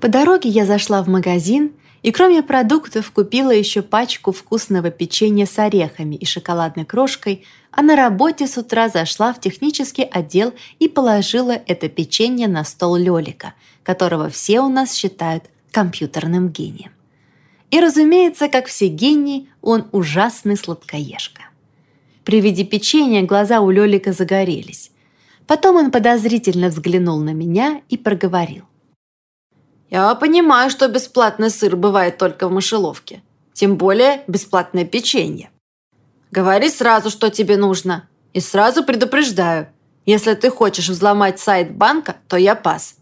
По дороге я зашла в магазин и кроме продуктов купила еще пачку вкусного печенья с орехами и шоколадной крошкой, а на работе с утра зашла в технический отдел и положила это печенье на стол Лёлика, которого все у нас считают компьютерным гением. И, разумеется, как все гении, он ужасный сладкоежка. При виде печенья глаза у Лёлика загорелись. Потом он подозрительно взглянул на меня и проговорил. «Я понимаю, что бесплатный сыр бывает только в мышеловке. Тем более бесплатное печенье. Говори сразу, что тебе нужно. И сразу предупреждаю. Если ты хочешь взломать сайт банка, то я пас».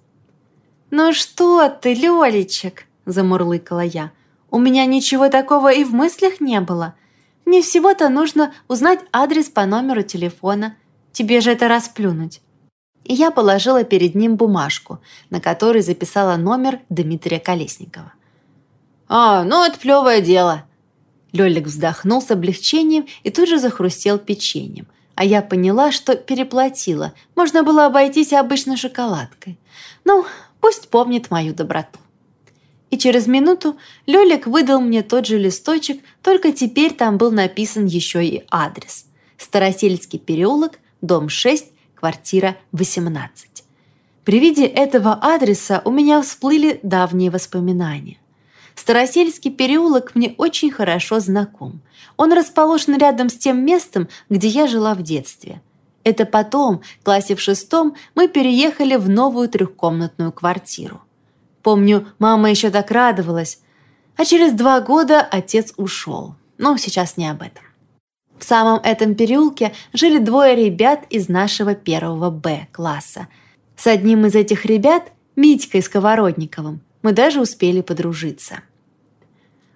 «Ну что ты, Лёлечек?» – замурлыкала я. «У меня ничего такого и в мыслях не было. Мне всего-то нужно узнать адрес по номеру телефона. Тебе же это расплюнуть». И я положила перед ним бумажку, на которой записала номер Дмитрия Колесникова. «А, ну это плевое дело!» Лёлик вздохнул с облегчением и тут же захрустел печеньем. А я поняла, что переплатила. Можно было обойтись обычной шоколадкой. Ну, пусть помнит мою доброту. И через минуту Лёлик выдал мне тот же листочек, только теперь там был написан еще и адрес. Старосельский переулок, дом 6, квартира 18. При виде этого адреса у меня всплыли давние воспоминания. Старосельский переулок мне очень хорошо знаком. Он расположен рядом с тем местом, где я жила в детстве. Это потом, в классе в шестом, мы переехали в новую трехкомнатную квартиру. Помню, мама еще так радовалась. А через два года отец ушел. Но сейчас не об этом. В самом этом переулке жили двое ребят из нашего первого Б-класса. С одним из этих ребят, Митькой Сковородниковым, мы даже успели подружиться.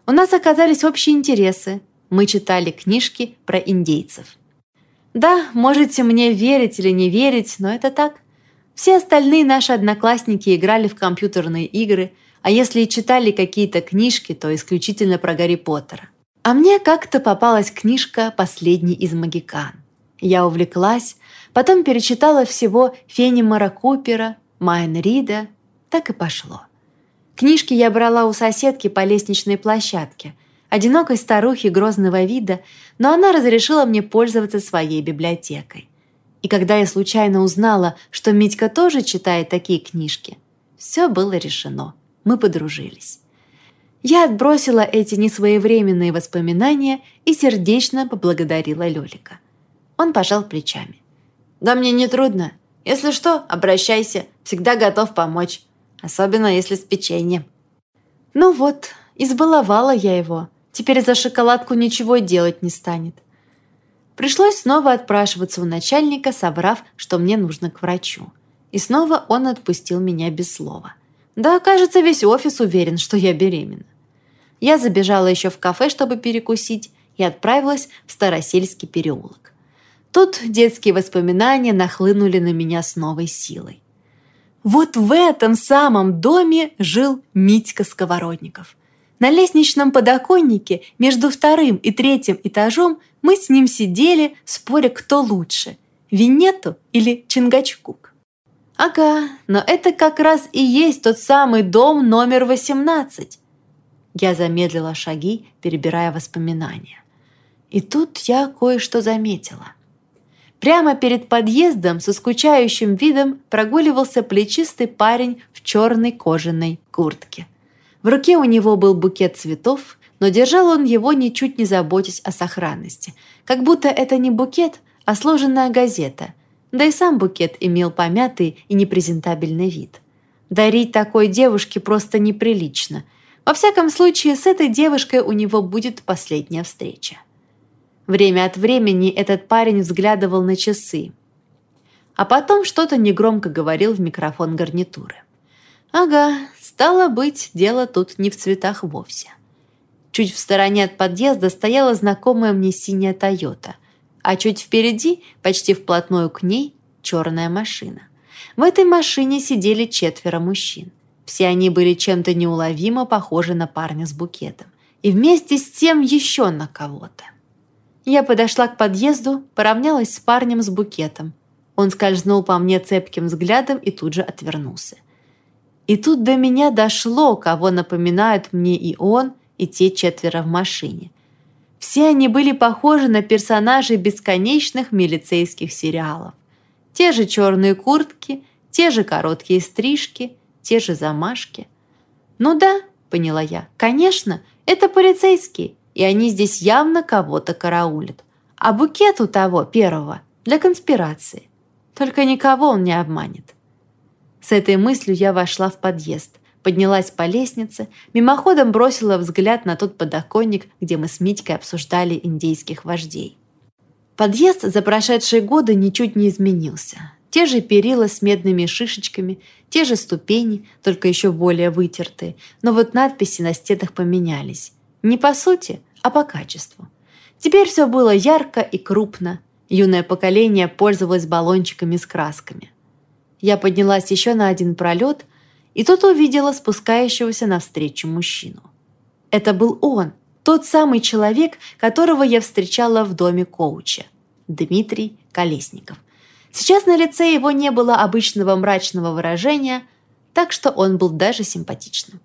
У нас оказались общие интересы. Мы читали книжки про индейцев. Да, можете мне верить или не верить, но это так. Все остальные наши одноклассники играли в компьютерные игры, а если и читали какие-то книжки, то исключительно про Гарри Поттера. А мне как-то попалась книжка «Последний из магикан». Я увлеклась, потом перечитала всего Фенимора Купера, Майн Рида, так и пошло. Книжки я брала у соседки по лестничной площадке, одинокой старухи грозного вида, но она разрешила мне пользоваться своей библиотекой. И когда я случайно узнала, что Митька тоже читает такие книжки, все было решено. Мы подружились. Я отбросила эти несвоевременные воспоминания и сердечно поблагодарила Лёлика. Он пожал плечами. «Да мне не трудно. Если что, обращайся. Всегда готов помочь. Особенно если с печеньем». Ну вот, избаловала я его. Теперь за шоколадку ничего делать не станет. Пришлось снова отпрашиваться у начальника, соврав, что мне нужно к врачу. И снова он отпустил меня без слова. Да, кажется, весь офис уверен, что я беременна. Я забежала еще в кафе, чтобы перекусить, и отправилась в Старосельский переулок. Тут детские воспоминания нахлынули на меня с новой силой. Вот в этом самом доме жил Митька Сковородников. На лестничном подоконнике между вторым и третьим этажом мы с ним сидели, споря, кто лучше – Винету или Чингачкук. «Ага, но это как раз и есть тот самый дом номер 18». Я замедлила шаги, перебирая воспоминания. И тут я кое-что заметила. Прямо перед подъездом со скучающим видом прогуливался плечистый парень в черной кожаной куртке. В руке у него был букет цветов, но держал он его ничуть не заботясь о сохранности, как будто это не букет, а сложенная газета, да и сам букет имел помятый и непрезентабельный вид. Дарить такой девушке просто неприлично. Во всяком случае, с этой девушкой у него будет последняя встреча. Время от времени этот парень взглядывал на часы, а потом что-то негромко говорил в микрофон гарнитуры. Ага, стало быть, дело тут не в цветах вовсе. Чуть в стороне от подъезда стояла знакомая мне синяя «Тойота», а чуть впереди, почти вплотную к ней, черная машина. В этой машине сидели четверо мужчин. Все они были чем-то неуловимо похожи на парня с букетом. И вместе с тем еще на кого-то. Я подошла к подъезду, поравнялась с парнем с букетом. Он скользнул по мне цепким взглядом и тут же отвернулся. И тут до меня дошло, кого напоминают мне и он, и те четверо в машине. Все они были похожи на персонажей бесконечных милицейских сериалов. Те же черные куртки, те же короткие стрижки, те же замашки. «Ну да», — поняла я, — «конечно, это полицейские, и они здесь явно кого-то караулят. А букет у того, первого, для конспирации. Только никого он не обманет». С этой мыслью я вошла в подъезд, поднялась по лестнице, мимоходом бросила взгляд на тот подоконник, где мы с Митькой обсуждали индейских вождей. Подъезд за прошедшие годы ничуть не изменился. Те же перила с медными шишечками, те же ступени, только еще более вытертые, но вот надписи на стенах поменялись. Не по сути, а по качеству. Теперь все было ярко и крупно. Юное поколение пользовалось баллончиками с красками. Я поднялась еще на один пролет, и тут увидела спускающегося навстречу мужчину. Это был он, тот самый человек, которого я встречала в доме коуча, Дмитрий Колесников. Сейчас на лице его не было обычного мрачного выражения, так что он был даже симпатичным.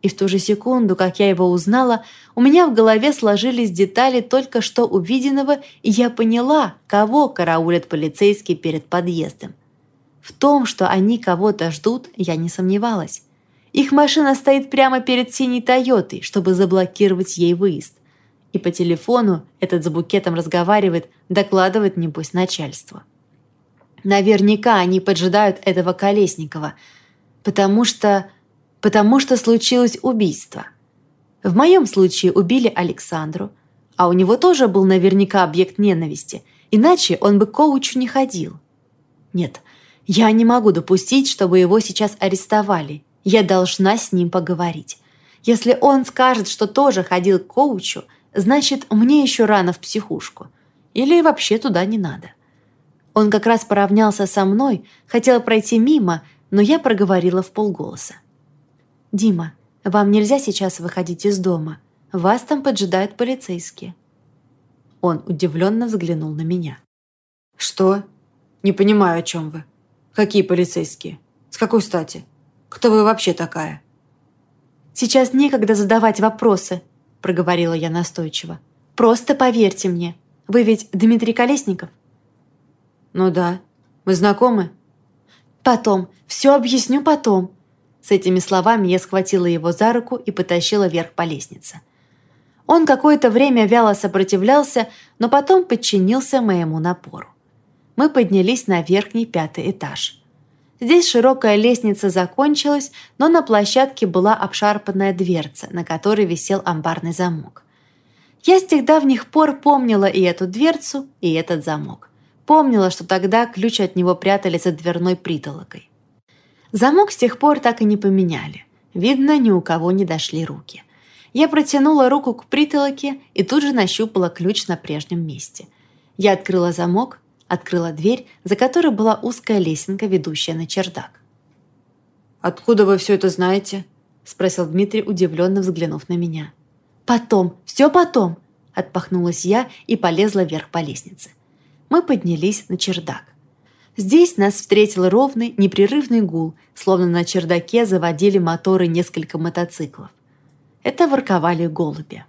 И в ту же секунду, как я его узнала, у меня в голове сложились детали только что увиденного, и я поняла, кого караулят полицейские перед подъездом. В том, что они кого-то ждут, я не сомневалась. Их машина стоит прямо перед синей Тойотой, чтобы заблокировать ей выезд. И по телефону этот за букетом разговаривает, докладывает, небось, начальство. Наверняка они поджидают этого Колесникова, потому что... потому что случилось убийство. В моем случае убили Александру, а у него тоже был наверняка объект ненависти, иначе он бы к коучу не ходил. Нет, я не могу допустить, чтобы его сейчас арестовали. Я должна с ним поговорить. Если он скажет, что тоже ходил к коучу, значит, мне еще рано в психушку. Или вообще туда не надо. Он как раз поравнялся со мной, хотел пройти мимо, но я проговорила в полголоса. «Дима, вам нельзя сейчас выходить из дома. Вас там поджидают полицейские». Он удивленно взглянул на меня. «Что? Не понимаю, о чем вы. Какие полицейские? С какой стати? Кто вы вообще такая?» «Сейчас некогда задавать вопросы», – проговорила я настойчиво. «Просто поверьте мне. Вы ведь Дмитрий Колесников?» «Ну да. Мы знакомы?» «Потом. Все объясню потом». С этими словами я схватила его за руку и потащила вверх по лестнице. Он какое-то время вяло сопротивлялся, но потом подчинился моему напору. Мы поднялись на верхний пятый этаж. Здесь широкая лестница закончилась, но на площадке была обшарпанная дверца, на которой висел амбарный замок. Я с тех давних пор помнила и эту дверцу, и этот замок. Помнила, что тогда ключ от него прятали за дверной притолокой. Замок с тех пор так и не поменяли. Видно, ни у кого не дошли руки. Я протянула руку к притолоке и тут же нащупала ключ на прежнем месте. Я открыла замок, открыла дверь, за которой была узкая лесенка, ведущая на чердак. «Откуда вы все это знаете?» – спросил Дмитрий, удивленно взглянув на меня. «Потом, все потом!» – отпахнулась я и полезла вверх по лестнице мы поднялись на чердак. Здесь нас встретил ровный, непрерывный гул, словно на чердаке заводили моторы несколько мотоциклов. Это ворковали голуби.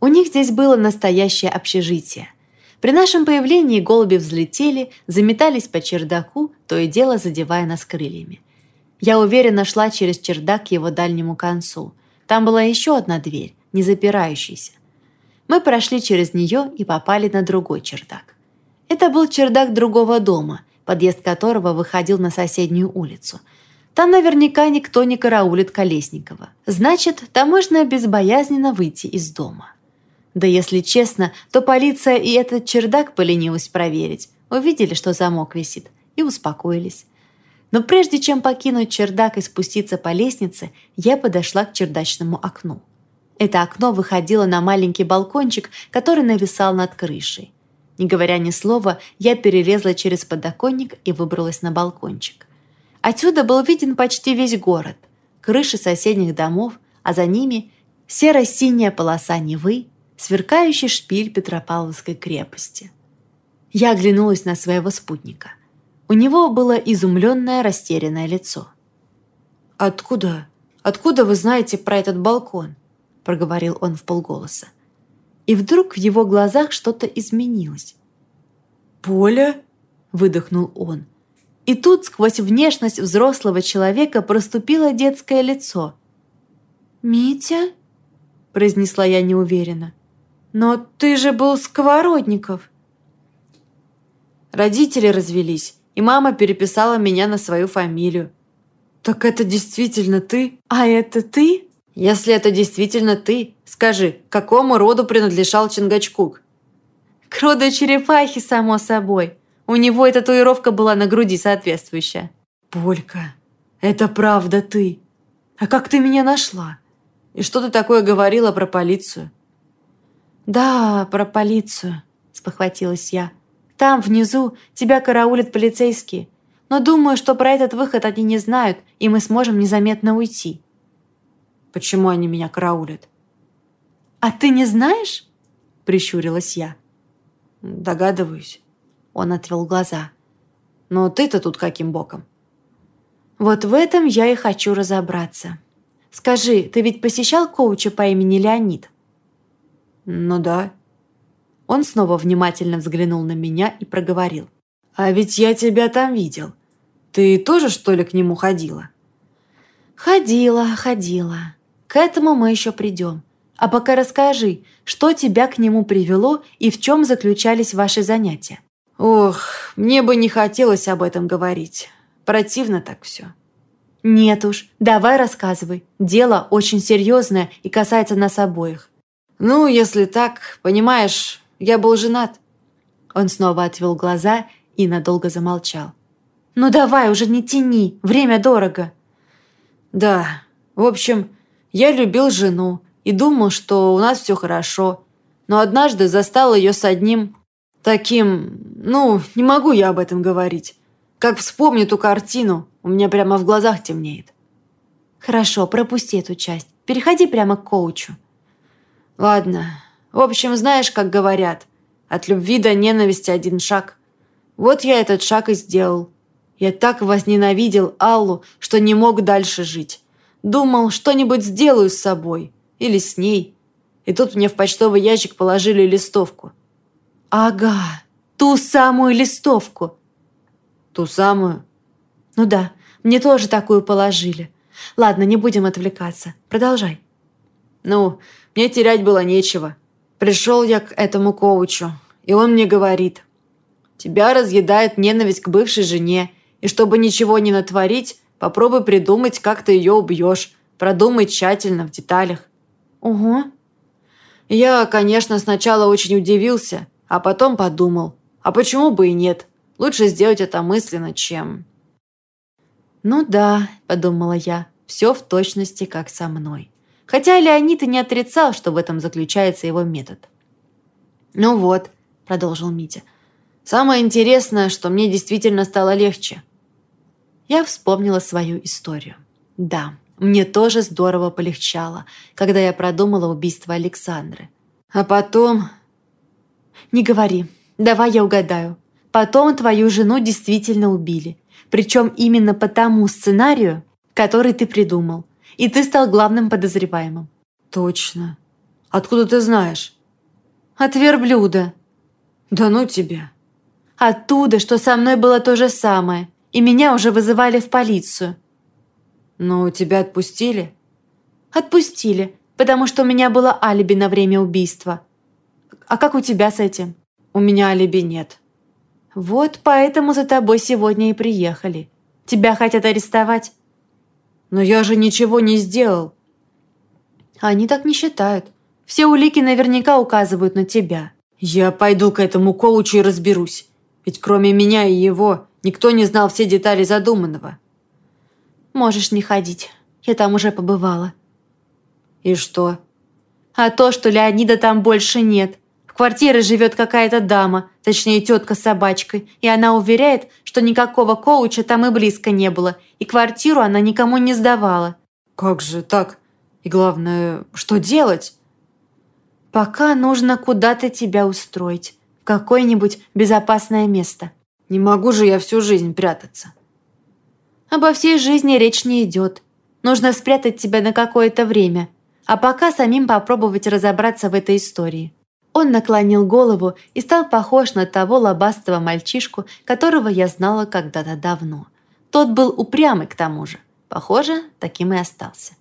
У них здесь было настоящее общежитие. При нашем появлении голуби взлетели, заметались по чердаку, то и дело задевая нас крыльями. Я уверенно шла через чердак к его дальнему концу. Там была еще одна дверь, не запирающаяся. Мы прошли через нее и попали на другой чердак. Это был чердак другого дома, подъезд которого выходил на соседнюю улицу. Там наверняка никто не караулит Колесникова. Значит, там можно безбоязненно выйти из дома. Да если честно, то полиция и этот чердак поленилась проверить. Увидели, что замок висит, и успокоились. Но прежде чем покинуть чердак и спуститься по лестнице, я подошла к чердачному окну. Это окно выходило на маленький балкончик, который нависал над крышей. Не говоря ни слова, я перелезла через подоконник и выбралась на балкончик. Отсюда был виден почти весь город, крыши соседних домов, а за ними серо-синяя полоса Невы, сверкающий шпиль Петропавловской крепости. Я оглянулась на своего спутника. У него было изумленное, растерянное лицо. «Откуда? Откуда вы знаете про этот балкон?» – проговорил он в полголоса. И вдруг в его глазах что-то изменилось. «Поля?» – выдохнул он. И тут сквозь внешность взрослого человека проступило детское лицо. «Митя?» – произнесла я неуверенно. «Но ты же был сковородников!» Родители развелись, и мама переписала меня на свою фамилию. «Так это действительно ты?» «А это ты?» «Если это действительно ты, скажи, к какому роду принадлежал Чингачкук?» «К роду черепахи, само собой. У него и татуировка была на груди соответствующая». «Полька, это правда ты. А как ты меня нашла? И что ты такое говорила про полицию?» «Да, про полицию», – спохватилась я. «Там, внизу, тебя караулят полицейские. Но думаю, что про этот выход они не знают, и мы сможем незаметно уйти». «Почему они меня караулят?» «А ты не знаешь?» – прищурилась я. «Догадываюсь». Он отвел глаза. «Но ты-то тут каким боком?» «Вот в этом я и хочу разобраться. Скажи, ты ведь посещал коуча по имени Леонид?» «Ну да». Он снова внимательно взглянул на меня и проговорил. «А ведь я тебя там видел. Ты тоже, что ли, к нему ходила?» «Ходила, ходила. К этому мы еще придем. А пока расскажи, что тебя к нему привело и в чем заключались ваши занятия?» «Ох, мне бы не хотелось об этом говорить. Противно так все». «Нет уж, давай рассказывай. Дело очень серьезное и касается нас обоих. «Ну, если так, понимаешь, я был женат». Он снова отвел глаза и надолго замолчал. «Ну давай, уже не тяни, время дорого». «Да, в общем, я любил жену и думал, что у нас все хорошо, но однажды застал ее с одним таким... Ну, не могу я об этом говорить. Как вспомню ту картину, у меня прямо в глазах темнеет». «Хорошо, пропусти эту часть. Переходи прямо к коучу». Ладно. В общем, знаешь, как говорят, от любви до ненависти один шаг. Вот я этот шаг и сделал. Я так возненавидел Аллу, что не мог дальше жить. Думал, что-нибудь сделаю с собой. Или с ней. И тут мне в почтовый ящик положили листовку. Ага, ту самую листовку. Ту самую? Ну да, мне тоже такую положили. Ладно, не будем отвлекаться. Продолжай. Ну, мне терять было нечего. Пришел я к этому коучу, и он мне говорит, «Тебя разъедает ненависть к бывшей жене, и чтобы ничего не натворить, попробуй придумать, как ты ее убьешь, продумай тщательно, в деталях». «Угу». Я, конечно, сначала очень удивился, а потом подумал, а почему бы и нет? Лучше сделать это мысленно, чем... «Ну да», – подумала я, – «все в точности, как со мной». Хотя Леонид и не отрицал, что в этом заключается его метод. «Ну вот», – продолжил Митя, – «самое интересное, что мне действительно стало легче». Я вспомнила свою историю. Да, мне тоже здорово полегчало, когда я продумала убийство Александры. А потом... Не говори, давай я угадаю. Потом твою жену действительно убили. Причем именно по тому сценарию, который ты придумал и ты стал главным подозреваемым». «Точно. Откуда ты знаешь?» «От верблюда». «Да ну тебя». «Оттуда, что со мной было то же самое, и меня уже вызывали в полицию». «Но тебя отпустили?» «Отпустили, потому что у меня было алиби на время убийства. А как у тебя с этим?» «У меня алиби нет». «Вот поэтому за тобой сегодня и приехали. Тебя хотят арестовать». «Но я же ничего не сделал». «Они так не считают. Все улики наверняка указывают на тебя». «Я пойду к этому коучу и разберусь. Ведь кроме меня и его никто не знал все детали задуманного». «Можешь не ходить. Я там уже побывала». «И что?» «А то, что Леонида там больше нет. В квартире живет какая-то дама, точнее тетка с собачкой, и она уверяет, что никакого коуча там и близко не было, и квартиру она никому не сдавала. «Как же так? И главное, что делать?» «Пока нужно куда-то тебя устроить, в какое-нибудь безопасное место». «Не могу же я всю жизнь прятаться». «Обо всей жизни речь не идет. Нужно спрятать тебя на какое-то время, а пока самим попробовать разобраться в этой истории». Он наклонил голову и стал похож на того лобастого мальчишку, которого я знала когда-то давно. Тот был упрямый к тому же. Похоже, таким и остался.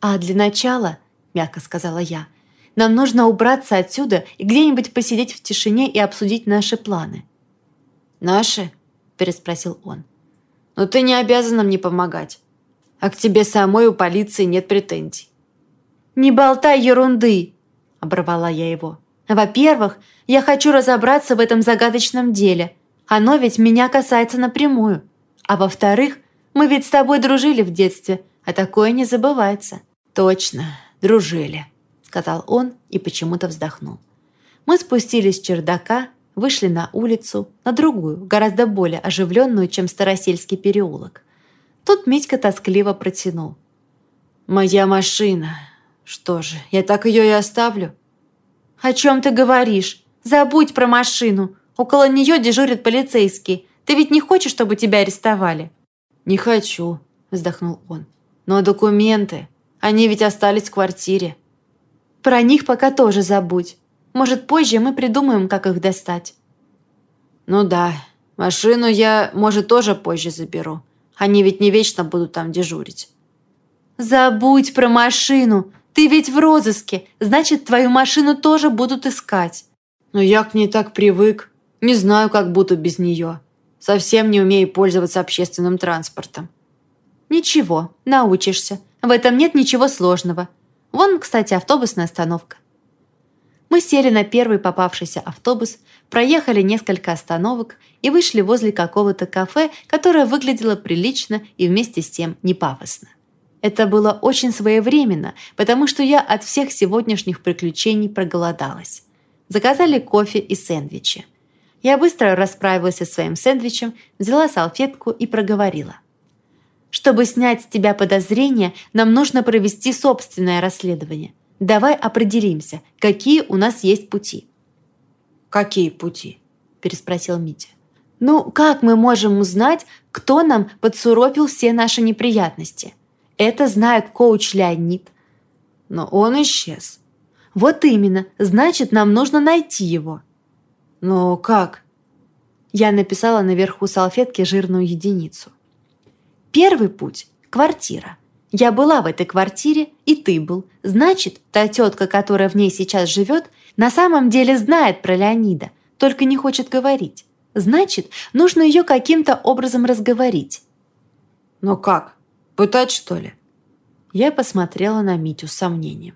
«А для начала, — мягко сказала я, — нам нужно убраться отсюда и где-нибудь посидеть в тишине и обсудить наши планы». «Наши?» — переспросил он. «Но ты не обязана мне помогать. А к тебе самой у полиции нет претензий». «Не болтай ерунды!» — оборвала я его. «Во-первых, я хочу разобраться в этом загадочном деле. Оно ведь меня касается напрямую. А во-вторых, мы ведь с тобой дружили в детстве, а такое не забывается». «Точно, дружили», — сказал он и почему-то вздохнул. Мы спустились с чердака, вышли на улицу, на другую, гораздо более оживленную, чем Старосельский переулок. Тут Митька тоскливо протянул. «Моя машина. Что же, я так ее и оставлю?» «О чем ты говоришь? Забудь про машину. Около нее дежурят полицейские. Ты ведь не хочешь, чтобы тебя арестовали?» «Не хочу», – вздохнул он. «Но документы, они ведь остались в квартире». «Про них пока тоже забудь. Может, позже мы придумаем, как их достать». «Ну да, машину я, может, тоже позже заберу. Они ведь не вечно будут там дежурить». «Забудь про машину. Ты ведь в розыске. Значит, твою машину тоже будут искать». «Но я к ней так привык. Не знаю, как буду без нее». Совсем не умею пользоваться общественным транспортом. Ничего, научишься. В этом нет ничего сложного. Вон, кстати, автобусная остановка. Мы сели на первый попавшийся автобус, проехали несколько остановок и вышли возле какого-то кафе, которое выглядело прилично и вместе с тем не пафосно. Это было очень своевременно, потому что я от всех сегодняшних приключений проголодалась. Заказали кофе и сэндвичи. Я быстро расправилась со своим сэндвичем, взяла салфетку и проговорила. «Чтобы снять с тебя подозрения, нам нужно провести собственное расследование. Давай определимся, какие у нас есть пути». «Какие пути?» – переспросил Митя. «Ну, как мы можем узнать, кто нам подсуропил все наши неприятности? Это знает коуч Леонид». «Но он исчез». «Вот именно. Значит, нам нужно найти его». «Но как?» Я написала наверху салфетки жирную единицу. Первый путь – квартира. Я была в этой квартире, и ты был. Значит, та тетка, которая в ней сейчас живет, на самом деле знает про Леонида, только не хочет говорить. Значит, нужно ее каким-то образом разговорить. Но как? Пытать, что ли? Я посмотрела на Митю с сомнением.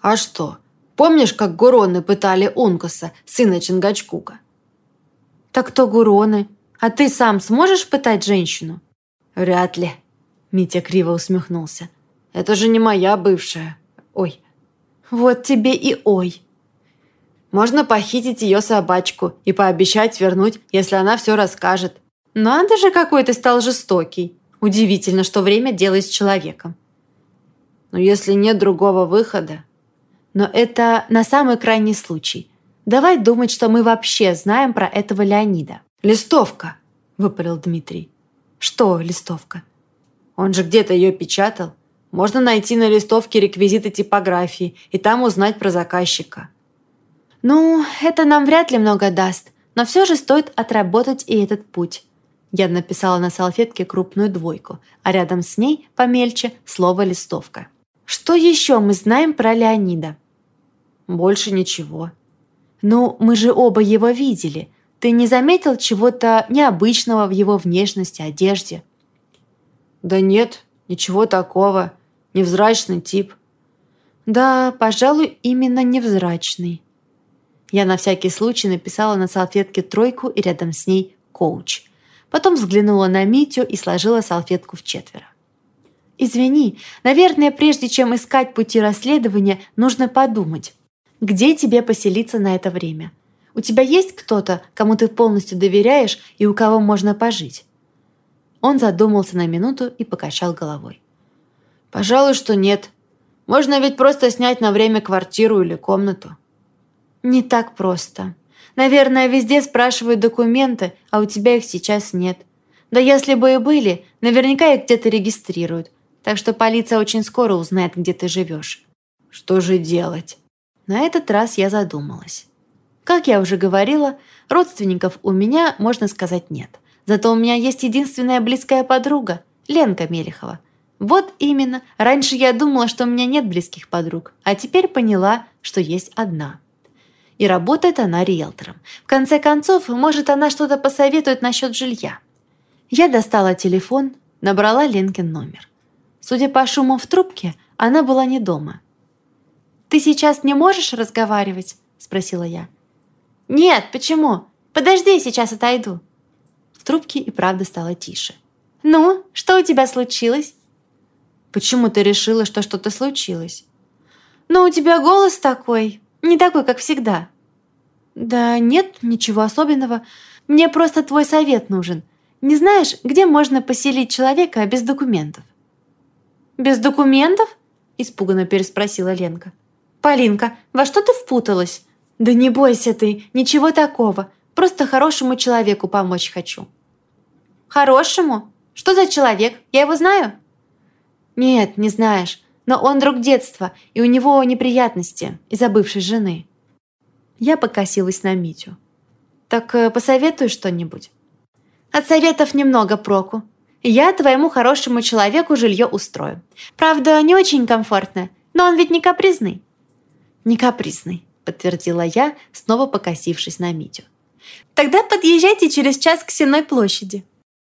А что? Помнишь, как Гуроны пытали Ункаса, сына Чингачкука? Так то Гуроны. А ты сам сможешь пытать женщину? Вряд ли. Митя криво усмехнулся. Это же не моя бывшая. Ой. Вот тебе и ой. Можно похитить ее собачку и пообещать вернуть, если она все расскажет. Надо же, какой ты стал жестокий. Удивительно, что время делает с человеком. Но если нет другого выхода, но это на самый крайний случай. Давай думать, что мы вообще знаем про этого Леонида. «Листовка!» – выпалил Дмитрий. «Что листовка?» «Он же где-то ее печатал. Можно найти на листовке реквизиты типографии и там узнать про заказчика». «Ну, это нам вряд ли много даст, но все же стоит отработать и этот путь». Я написала на салфетке крупную двойку, а рядом с ней, помельче, слово «листовка». Что еще мы знаем про Леонида? Больше ничего. Ну, мы же оба его видели. Ты не заметил чего-то необычного в его внешности, одежде? Да нет, ничего такого. Невзрачный тип. Да, пожалуй, именно невзрачный. Я на всякий случай написала на салфетке тройку и рядом с ней «коуч». Потом взглянула на Митю и сложила салфетку в четверо. «Извини, наверное, прежде чем искать пути расследования, нужно подумать, где тебе поселиться на это время? У тебя есть кто-то, кому ты полностью доверяешь и у кого можно пожить?» Он задумался на минуту и покачал головой. «Пожалуй, что нет. Можно ведь просто снять на время квартиру или комнату». «Не так просто. Наверное, везде спрашивают документы, а у тебя их сейчас нет. Да если бы и были, наверняка их где-то регистрируют. так что полиция очень скоро узнает, где ты живешь. Что же делать? На этот раз я задумалась. Как я уже говорила, родственников у меня, можно сказать, нет. Зато у меня есть единственная близкая подруга, Ленка Мелехова. Вот именно, раньше я думала, что у меня нет близких подруг, а теперь поняла, что есть одна. И работает она риэлтором. В конце концов, может, она что-то посоветует насчет жилья. Я достала телефон, набрала Ленкин номер. Судя по шуму в трубке, она была не дома. «Ты сейчас не можешь разговаривать?» – спросила я. «Нет, почему? Подожди, сейчас отойду». В трубке и правда стало тише. «Ну, что у тебя случилось?» «Почему ты решила, что что-то случилось?» «Ну, у тебя голос такой, не такой, как всегда». «Да нет, ничего особенного. Мне просто твой совет нужен. Не знаешь, где можно поселить человека без документов?» «Без документов?» – испуганно переспросила Ленка. «Полинка, во что ты впуталась?» «Да не бойся ты, ничего такого. Просто хорошему человеку помочь хочу». «Хорошему? Что за человек? Я его знаю?» «Нет, не знаешь. Но он друг детства, и у него неприятности из-за бывшей жены». Я покосилась на Митю. «Так э, посоветуй что-нибудь?» «От советов немного проку. Я твоему хорошему человеку жилье устрою. Правда, не очень комфортное, но он ведь не капризный». «Не капризный», — подтвердила я, снова покосившись на Митю. «Тогда подъезжайте через час к Сенной площади.